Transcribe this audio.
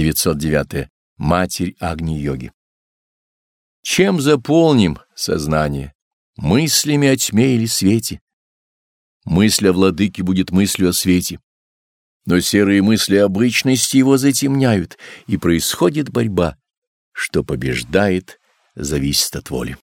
909. Матерь Агни-йоги. Чем заполним сознание? Мыслями о тьме или свете? Мысль о владыке будет мыслью о свете. Но серые мысли обычности его затемняют, и происходит борьба. Что побеждает, зависит от воли.